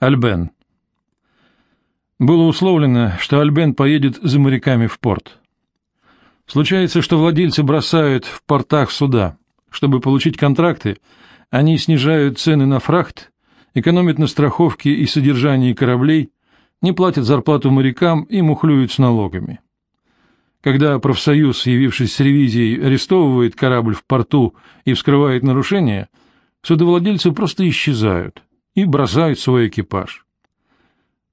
Альбен. Было условлено, что Альбен поедет за моряками в порт. Случается, что владельцы бросают в портах суда. Чтобы получить контракты, они снижают цены на фрахт, экономят на страховке и содержании кораблей, не платят зарплату морякам и мухлюют с налогами. Когда профсоюз, явившись с ревизией, арестовывает корабль в порту и вскрывает нарушения, судовладельцы просто исчезают и бросают свой экипаж.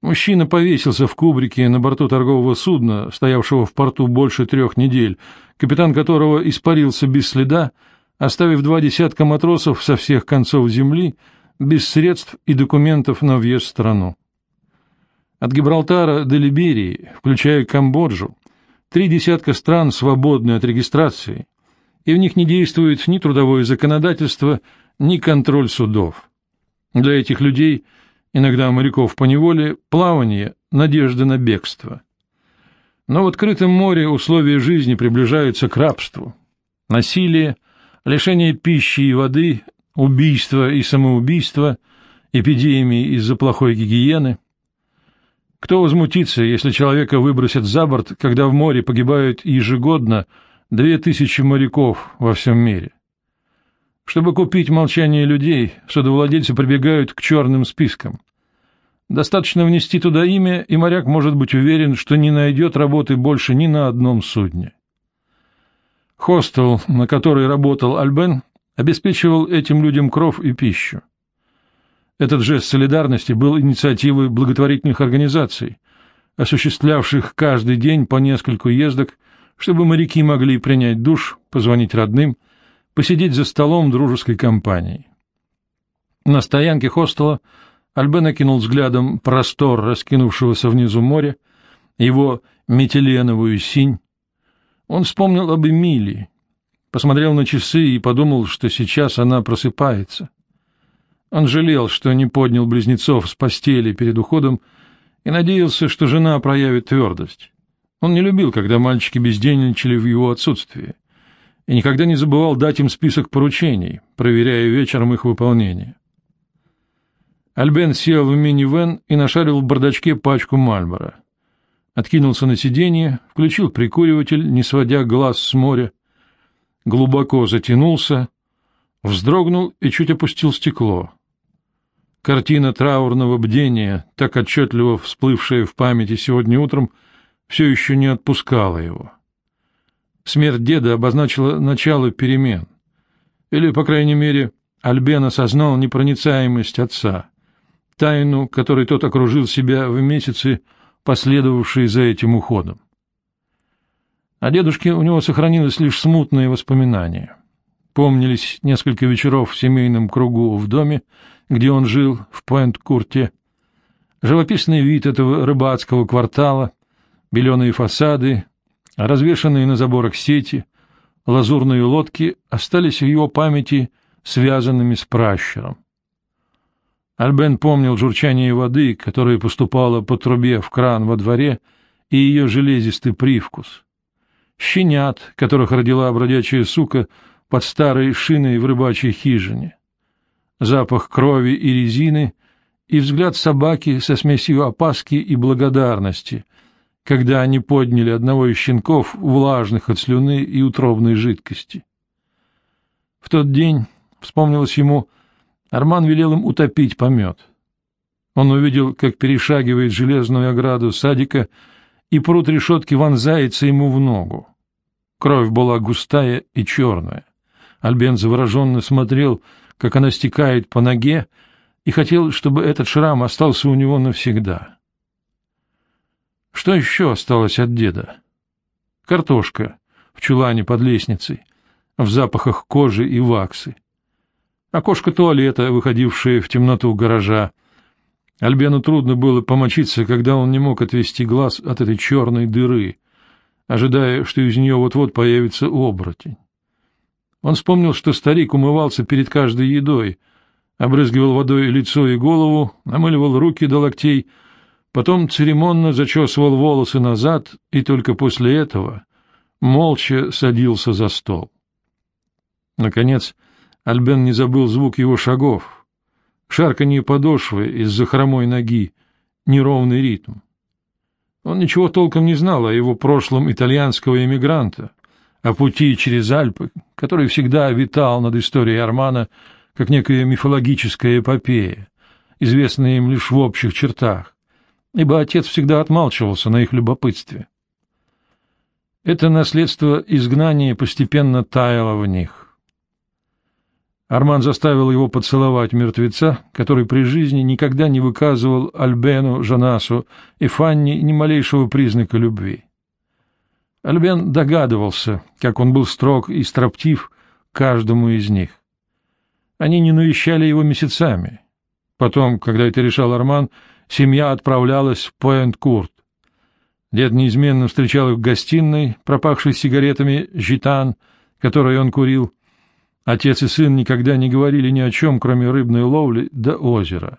Мужчина повесился в кубрике на борту торгового судна, стоявшего в порту больше трех недель, капитан которого испарился без следа, оставив два десятка матросов со всех концов земли без средств и документов на въезд в страну. От Гибралтара до Либерии, включая Камбоджу, три десятка стран свободны от регистрации, и в них не действует ни трудовое законодательство, ни контроль судов. Для этих людей – иногда моряков по неволе, плавание — надежда на бегство. Но в открытом море условия жизни приближаются к рабству. Насилие, лишение пищи и воды, убийство и самоубийство, эпидемии из-за плохой гигиены. Кто возмутится, если человека выбросят за борт, когда в море погибают ежегодно две тысячи моряков во всем мире? Чтобы купить молчание людей, судовладельцы прибегают к черным спискам. Достаточно внести туда имя, и моряк может быть уверен, что не найдет работы больше ни на одном судне. Хостел, на который работал Альбен, обеспечивал этим людям кров и пищу. Этот жест солидарности был инициативой благотворительных организаций, осуществлявших каждый день по нескольку ездок, чтобы моряки могли принять душ, позвонить родным – посидеть за столом дружеской компании. На стоянке хостела Альбен окинул взглядом простор раскинувшегося внизу моря, его метиленовую синь. Он вспомнил об Эмилии, посмотрел на часы и подумал, что сейчас она просыпается. Он жалел, что не поднял близнецов с постели перед уходом и надеялся, что жена проявит твердость. Он не любил, когда мальчики бездельничали в его отсутствии и никогда не забывал дать им список поручений, проверяя вечером их выполнение. Альбен сел в минивэн и нашарил в бардачке пачку Мальбора. Откинулся на сиденье, включил прикуриватель, не сводя глаз с моря, глубоко затянулся, вздрогнул и чуть опустил стекло. Картина траурного бдения, так отчетливо всплывшая в памяти сегодня утром, все еще не отпускала его. Смерть деда обозначила начало перемен. Или, по крайней мере, Альбен осознал непроницаемость отца, тайну, которой тот окружил себя в месяцы, последовавшие за этим уходом. О дедушке у него сохранилось лишь смутные воспоминания. Помнились несколько вечеров в семейном кругу в доме, где он жил, в Пойнт-Курте, живописный вид этого рыбацкого квартала, беленые фасады, а развешанные на заборах сети, лазурные лодки остались в его памяти связанными с пращуром. Альбен помнил журчание воды, которая поступала по трубе в кран во дворе, и ее железистый привкус. Щенят, которых родила бродячая сука под старой шиной в рыбачьей хижине. Запах крови и резины и взгляд собаки со смесью опаски и благодарности, когда они подняли одного из щенков, влажных от слюны и утробной жидкости. В тот день, вспомнилось ему, Арман велел им утопить помет. Он увидел, как перешагивает железную ограду садика, и пруд решетки вонзается ему в ногу. Кровь была густая и черная. Альбен завороженно смотрел, как она стекает по ноге, и хотел, чтобы этот шрам остался у него навсегда. Что еще осталось от деда? Картошка в чулане под лестницей, в запахах кожи и ваксы. Окошко туалета, выходившее в темноту гаража. Альбену трудно было помочиться, когда он не мог отвести глаз от этой черной дыры, ожидая, что из нее вот-вот появится оборотень. Он вспомнил, что старик умывался перед каждой едой, обрызгивал водой лицо и голову, намыливал руки до локтей — Потом церемонно зачесывал волосы назад и только после этого молча садился за стол. Наконец, Альбен не забыл звук его шагов, шарканье подошвы из-за хромой ноги, неровный ритм. Он ничего толком не знал о его прошлом итальянского эмигранта, о пути через Альпы, который всегда витал над историей Армана как некая мифологическая эпопея, известная им лишь в общих чертах, ибо отец всегда отмалчивался на их любопытстве. Это наследство изгнания постепенно таяло в них. Арман заставил его поцеловать мертвеца, который при жизни никогда не выказывал Альбену, Жанасу и Фанни ни малейшего признака любви. Альбен догадывался, как он был строг и строптив каждому из них. Они не навещали его месяцами. Потом, когда это решал Арман, семья отправлялась в Пуэнт-Курт. Дед неизменно встречал их в гостиной, пропахшей сигаретами «Житан», которые он курил. Отец и сын никогда не говорили ни о чем, кроме рыбной ловли до озера.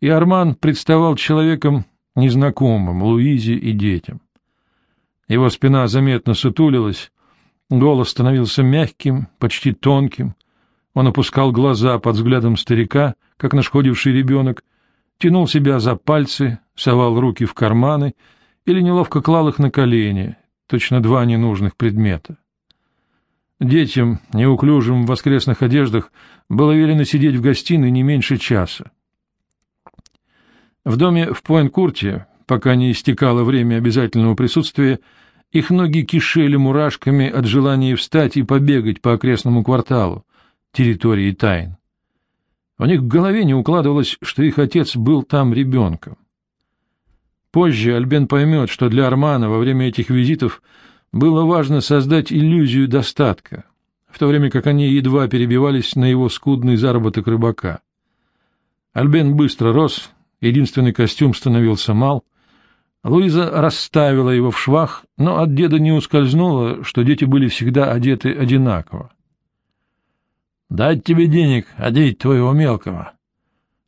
И Арман представал человеком незнакомым Луизе и детям. Его спина заметно сутулилась, голос становился мягким, почти тонким. Он опускал глаза под взглядом старика, как нашкодивший ребенок, тянул себя за пальцы, совал руки в карманы или неловко клал их на колени, точно два ненужных предмета. Детям, неуклюжим в воскресных одеждах, было велено сидеть в гостиной не меньше часа. В доме в Пойнт-Курте пока не истекало время обязательного присутствия, их ноги кишели мурашками от желания встать и побегать по окрестному кварталу, территории тайн. У них в голове не укладывалось, что их отец был там ребенком. Позже Альбен поймет, что для Армана во время этих визитов было важно создать иллюзию достатка, в то время как они едва перебивались на его скудный заработок рыбака. Альбен быстро рос, единственный костюм становился мал — Луиза расставила его в швах, но от деда не ускользнуло, что дети были всегда одеты одинаково. — Дать тебе денег одеть твоего мелкого.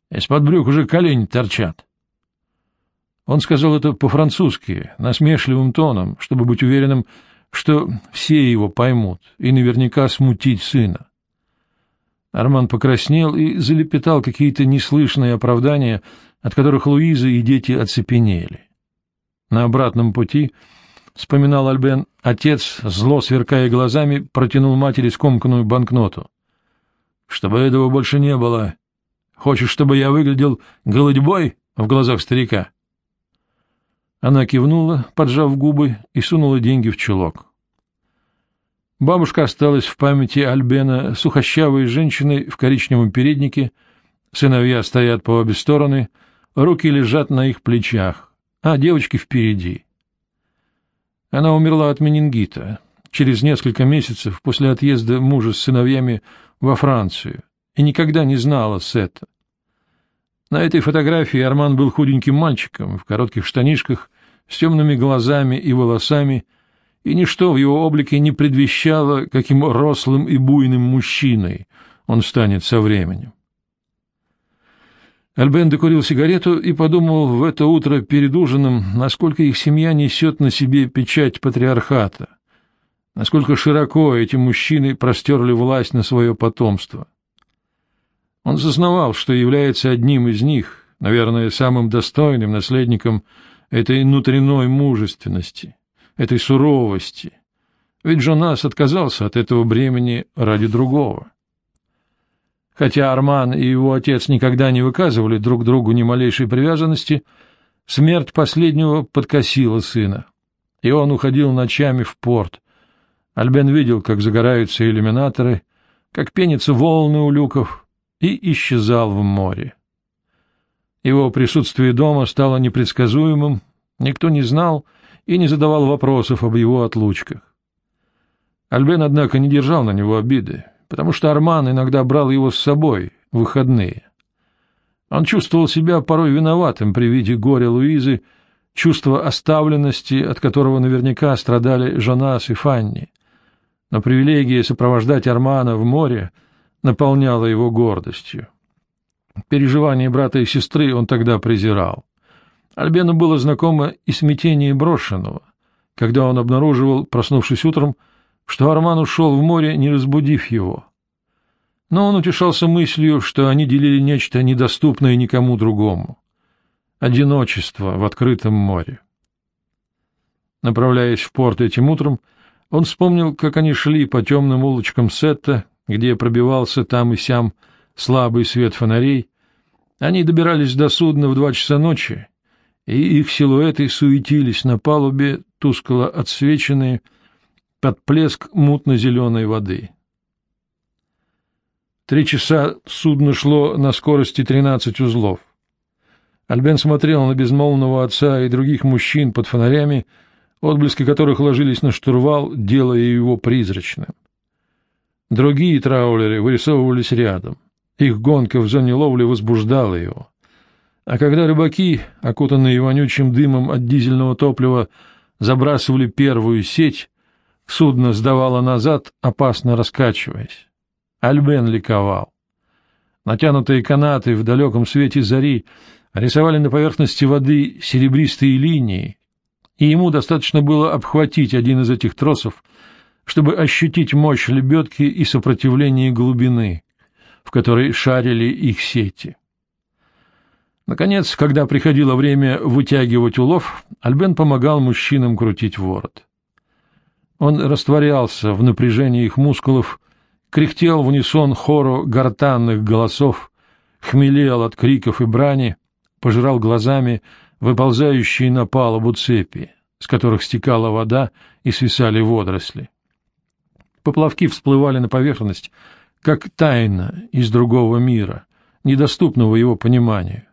Из-под брюк уже колени торчат. Он сказал это по-французски, насмешливым тоном, чтобы быть уверенным, что все его поймут и наверняка смутить сына. Арман покраснел и залепетал какие-то неслышные оправдания, от которых Луиза и дети оцепенели. На обратном пути, вспоминал Альбен, отец, зло сверкая глазами, протянул матери скомканную банкноту. — Чтобы этого больше не было. Хочешь, чтобы я выглядел голодьбой в глазах старика? Она кивнула, поджав губы, и сунула деньги в чулок. Бабушка осталась в памяти Альбена сухощавой женщиной в коричневом переднике, сыновья стоят по обе стороны, руки лежат на их плечах а девочки впереди. Она умерла от менингита через несколько месяцев после отъезда мужа с сыновьями во Францию и никогда не знала Сета. На этой фотографии Арман был худеньким мальчиком в коротких штанишках с темными глазами и волосами, и ничто в его облике не предвещало, каким рослым и буйным мужчиной он станет со временем. Альбен докурил сигарету и подумал в это утро перед ужином, насколько их семья несет на себе печать патриархата, насколько широко эти мужчины простерли власть на свое потомство. Он сознавал, что является одним из них, наверное, самым достойным наследником этой внутренней мужественности, этой суровости, ведь Джонас отказался от этого бремени ради другого. Хотя Арман и его отец никогда не выказывали друг другу ни малейшей привязанности, смерть последнего подкосила сына, и он уходил ночами в порт. Альбен видел, как загораются иллюминаторы, как пенятся волны у люков, и исчезал в море. Его присутствие дома стало непредсказуемым, никто не знал и не задавал вопросов об его отлучках. Альбен, однако, не держал на него обиды потому что Арман иногда брал его с собой в выходные. Он чувствовал себя порой виноватым при виде горя Луизы, чувство оставленности, от которого наверняка страдали Жонас и Фанни. Но привилегия сопровождать Армана в море наполняла его гордостью. Переживания брата и сестры он тогда презирал. Альбену было знакомо и смятение брошенного, когда он обнаруживал, проснувшись утром, что Арман ушел в море, не разбудив его. но он утешался мыслью, что они делили нечто недоступное никому другому — одиночество в открытом море. Направляясь в порт этим утром, он вспомнил, как они шли по темным улочкам Сетта, где пробивался там и сям слабый свет фонарей. Они добирались до судна в два часа ночи, и их силуэты суетились на палубе, тускло отсвеченные, под плеск мутно-зеленой воды. Три часа судно шло на скорости тринадцать узлов. Альбен смотрел на безмолвного отца и других мужчин под фонарями, отблески которых ложились на штурвал, делая его призрачным. Другие траулеры вырисовывались рядом. Их гонка в зоне ловли возбуждала его. А когда рыбаки, окутанные вонючим дымом от дизельного топлива, забрасывали первую сеть, судно сдавало назад, опасно раскачиваясь. Альбен ликовал. Натянутые канаты в далеком свете зари рисовали на поверхности воды серебристые линии, и ему достаточно было обхватить один из этих тросов, чтобы ощутить мощь лебедки и сопротивление глубины, в которой шарили их сети. Наконец, когда приходило время вытягивать улов, Альбен помогал мужчинам крутить ворот. Он растворялся в напряжении их мускулов, кряхтел в унисон хору гортанных голосов, хмелел от криков и брани, пожирал глазами выползающие на палубу цепи, с которых стекала вода и свисали водоросли. Поплавки всплывали на поверхность, как тайна из другого мира, недоступного его пониманию.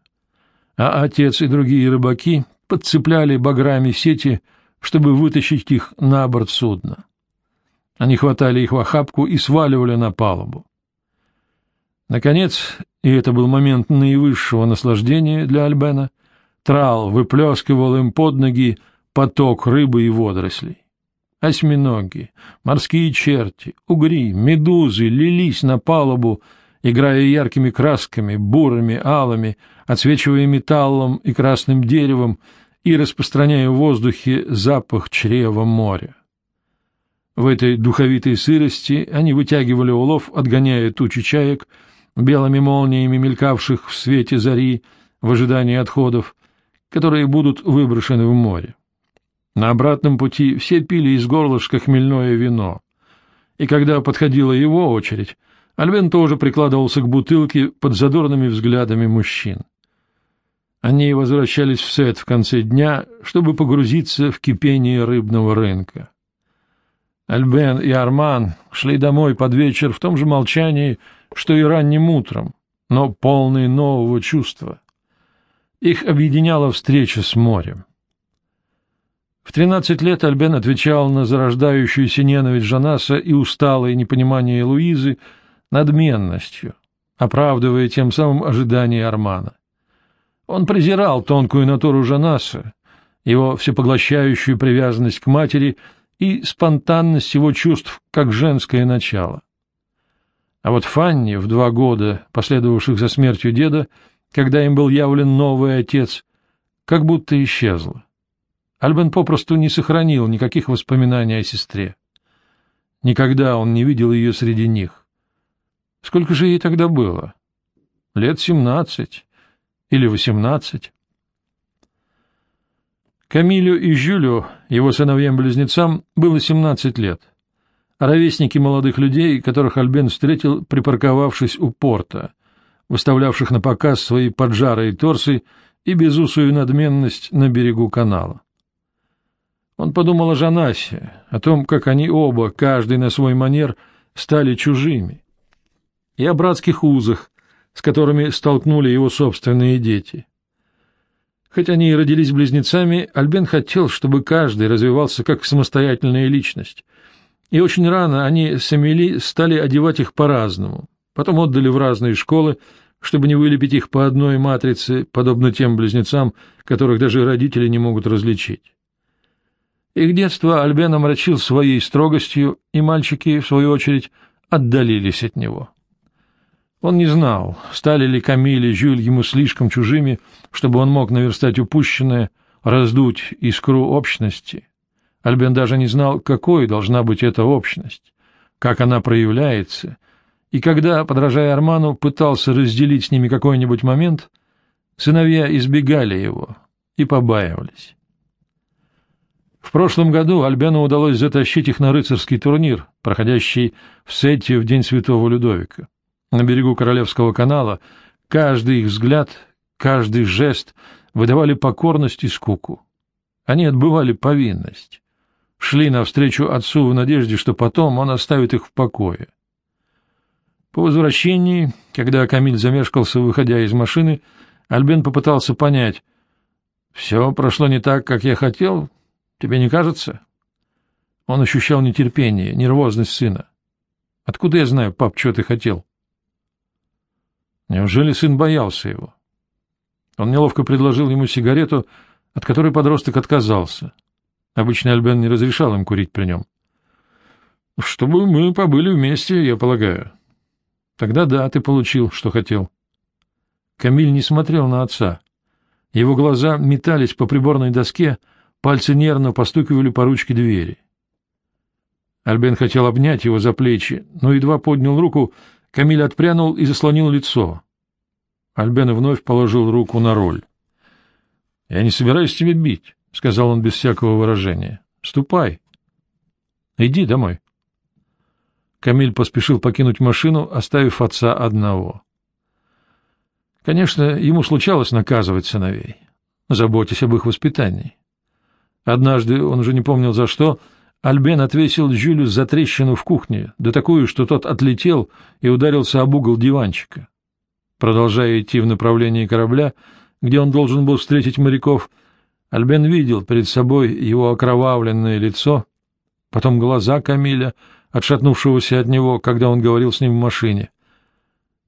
А отец и другие рыбаки подцепляли баграми сети, чтобы вытащить их на борт судна. Они хватали их в охапку и сваливали на палубу. Наконец, и это был момент наивысшего наслаждения для Альбена, Трал выплескивал им под ноги поток рыбы и водорослей. Осьминоги, морские черти, угри, медузы лились на палубу, играя яркими красками, бурыми, алыми, отсвечивая металлом и красным деревом и распространяя в воздухе запах чрева моря. В этой духовитой сырости они вытягивали улов, отгоняя тучи чаек, белыми молниями мелькавших в свете зари в ожидании отходов, которые будут выброшены в море. На обратном пути все пили из горлышка хмельное вино. И когда подходила его очередь, Альбен тоже прикладывался к бутылке под задорными взглядами мужчин. Они возвращались в сет в конце дня, чтобы погрузиться в кипение рыбного рынка. Альбен и Арман шли домой под вечер в том же молчании, что и ранним утром, но полные нового чувства. Их объединяла встреча с морем. В тринадцать лет Альбен отвечал на зарождающуюся ненависть Жанаса и усталое непонимание Луизы надменностью, оправдывая тем самым ожидания Армана. Он презирал тонкую натуру Жанаса, его всепоглощающую привязанность к матери и спонтанность его чувств как женское начало. А вот Фанни в два года, последовавших за смертью деда, когда им был явлен новый отец, как будто исчезла. Альбен попросту не сохранил никаких воспоминаний о сестре. Никогда он не видел ее среди них. Сколько же ей тогда было? Лет семнадцать или восемнадцать? Камилю и Жюлю, его сыновьям-близнецам, было семнадцать лет. Ровесники молодых людей, которых Альбен встретил, припарковавшись у порта, выставлявших на показ свои поджарые торсы и безусую надменность на берегу канала. Он подумал о Жанасе, о том, как они оба, каждый на свой манер, стали чужими, и о братских узах, с которыми столкнули его собственные дети. Хоть они и родились близнецами, Альбен хотел, чтобы каждый развивался как самостоятельная личность, и очень рано они с Эмили стали одевать их по-разному, потом отдали в разные школы, чтобы не вылепить их по одной матрице, подобно тем близнецам, которых даже родители не могут различить. Их детство Альбен омрачил своей строгостью, и мальчики, в свою очередь, отдалились от него. Он не знал, стали ли Камиль и Жюль ему слишком чужими, чтобы он мог наверстать упущенное, раздуть искру общности. Альбен даже не знал, какой должна быть эта общность, как она проявляется и когда, подражая Арману, пытался разделить с ними какой-нибудь момент, сыновья избегали его и побаивались. В прошлом году Альбену удалось затащить их на рыцарский турнир, проходящий в Сетте в День Святого Людовика. На берегу Королевского канала каждый их взгляд, каждый жест выдавали покорность и скуку. Они отбывали повинность, шли навстречу отцу в надежде, что потом он оставит их в покое. По возвращении, когда Камиль замешкался, выходя из машины, Альбен попытался понять, «Все прошло не так, как я хотел, тебе не кажется?» Он ощущал нетерпение, нервозность сына. «Откуда я знаю, пап, что ты хотел?» Неужели сын боялся его? Он неловко предложил ему сигарету, от которой подросток отказался. Обычно Альбен не разрешал им курить при нем. — Чтобы мы побыли вместе, я полагаю. — Тогда да, ты получил, что хотел. Камиль не смотрел на отца. Его глаза метались по приборной доске, пальцы нервно постукивали по ручке двери. Альбен хотел обнять его за плечи, но едва поднял руку, Камиль отпрянул и заслонил лицо. Альбен вновь положил руку на роль. — Я не собираюсь тебя бить, — сказал он без всякого выражения. — Ступай. — Иди домой. Камиль поспешил покинуть машину, оставив отца одного. Конечно, ему случалось наказывать сыновей, заботясь об их воспитании. Однажды, он уже не помнил за что, Альбен отвесил Жюлю за трещину в кухне, да такую, что тот отлетел и ударился об угол диванчика. Продолжая идти в направлении корабля, где он должен был встретить моряков, Альбен видел перед собой его окровавленное лицо, потом глаза Камиля, отшатнувшегося от него, когда он говорил с ним в машине.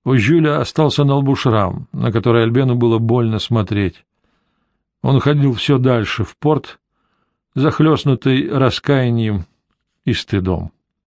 У Жюля остался на лбу шрам, на который Альбену было больно смотреть. Он уходил все дальше в порт, захлестнутый раскаянием и стыдом.